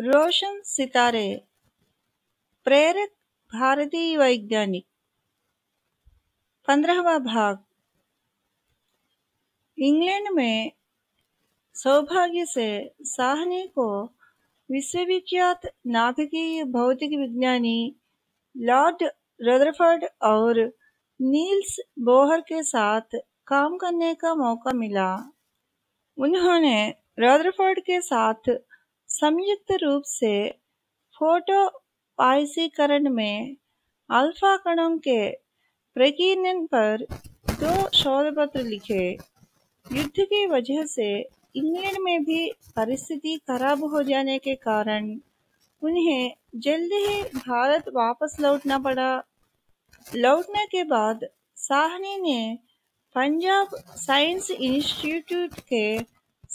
रोशन सितारे प्रेरक भारतीय वैज्ञानिक। पंद्रहवा भाग। इंग्लैंड में सौभाग्य से साहनी को विश्वविख्यात नाभिकीय भौतिक विज्ञानी लॉर्ड रदरफोर्ड और नील्स बोहर के साथ काम करने का मौका मिला। उन्होंने रदरफोर्ड के साथ संयुक्त रूप से फ़ोटो पाइसीकरण में अल्फ़ा कणों के प्रकीर्णन पर दो शोध पत्र लिखे। युद्ध की वजह से इंग्लैंड में भी परिस्थिति खराब हो जाने के कारण उन्हें जल्द ही भारत वापस लौटना पड़ा। लौटने के बाद साहनी ने पंजाब साइंस इंस्टीट्यूट के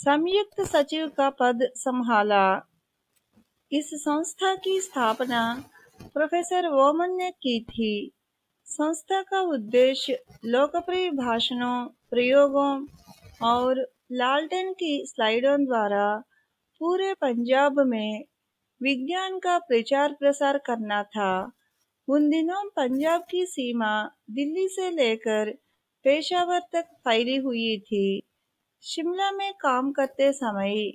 संयुक्त सचिव का पद संभाला। इस संस्था की स्थापना प्रोफेसर वोमन ने की थी। संस्था का उद्देश्य लोकप्रिय भाषणों, प्रयोगों और लालटेन की स्लाइडों द्वारा पूरे पंजाब में विज्ञान का प्रचार प्रसार करना था। उन दिनों पंजाब की सीमा दिल्ली से लेकर पेशावर तक फैली हुई थी। शिमला में काम करते समय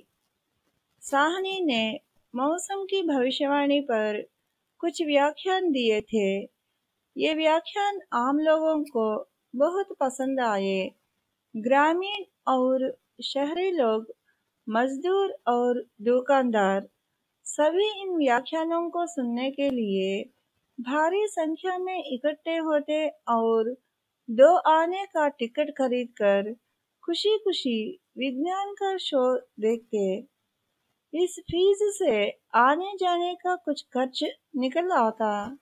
साहनी ने मौसम की भविष्यवाणी पर कुछ व्याख्यान दिए थे। ये व्याख्यान आम लोगों को बहुत पसंद आए। ग्रामीण और शहरी लोग, मजदूर और दुकानदार, सभी इन व्याख्यानों को सुनने के लिए भारी संख्या में इकट्ठे होते और दो आने का टिकट खरीदकर खुशी खुशी विज्ञान का शो देखते इस फ़ीस से आने जाने का कुछ खर्च निकल आता।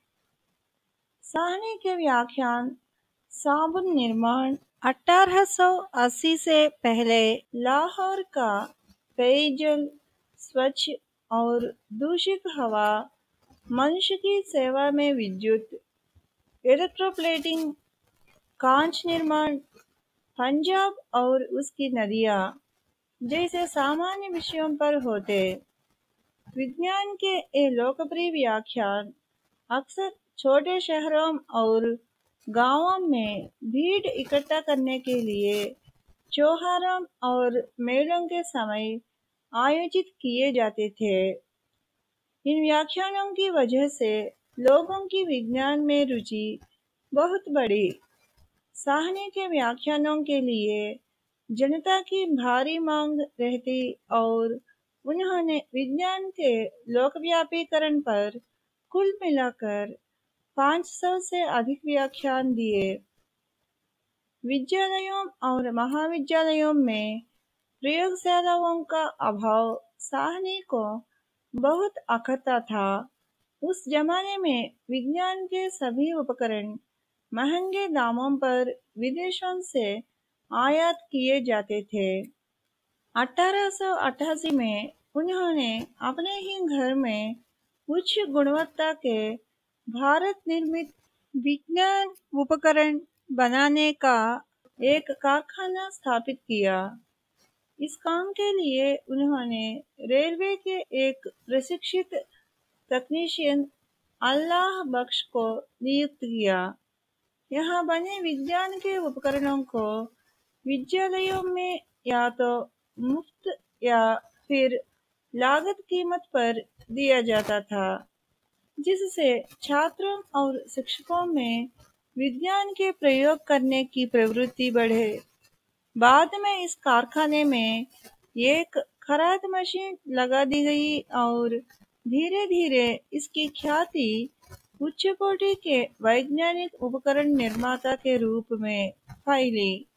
साहनी के व्याख्यान, साबुन निर्माण 1880 से पहले लाहौर का पेयजल, स्वच्छ और दूषित हवा, मनुष्य की सेवा में विद्युत इलेक्ट्रोप्लेटिंग कांच निर्माण पंजाब और उसकी नदियाँ, जैसे सामान्य विषयों पर होते। विज्ञान के ये लोकप्रिय व्याख्यान अक्सर छोटे शहरों और गाँवों में भीड़ इकट्ठा करने के लिए त्योहारों और मेलों के समय आयोजित किए जाते थे। इन व्याख्यानों की वजह से लोगों की विज्ञान में रुचि बहुत बढ़ी। साहनी के व्याख्यानों के लिए जनता की भारी मांग रहती और उन्होंने विज्ञान के लोकव्यापीकरण पर कुल मिलाकर 500 से अधिक व्याख्यान दिए। विद्यालयों और महाविद्यालयों में प्रयोगशालाओं का अभाव साहनी को बहुत अखता था। उस जमाने में विज्ञान के सभी उपकरण महँगे दामों पर विदेशों से आयात किए जाते थे। 1888 में उन्होंने अपने ही घर में उच्च गुणवत्ता के भारत निर्मित विज्ञान उपकरण बनाने का एक कारखाना स्थापित किया। इस काम के लिए उन्होंने रेलवे के एक प्रशिक्षित तकनीशियन अल्लाह बख्श को नियुक्त किया। यहाँ बने विज्ञान के उपकरणों को विद्यालयों में या तो मुफ़्त या फिर लागत कीमत पर दिया जाता था जिससे छात्रों और शिक्षकों में विज्ञान के प्रयोग करने की प्रवृत्ति बढ़े बाद में इस कारखाने में एक खराद मशीन लगा दी गई और धीरे धीरे इसकी ख्याति उच्च कोटि के वैज्ञानिक उपकरण निर्माता के रूप में फैली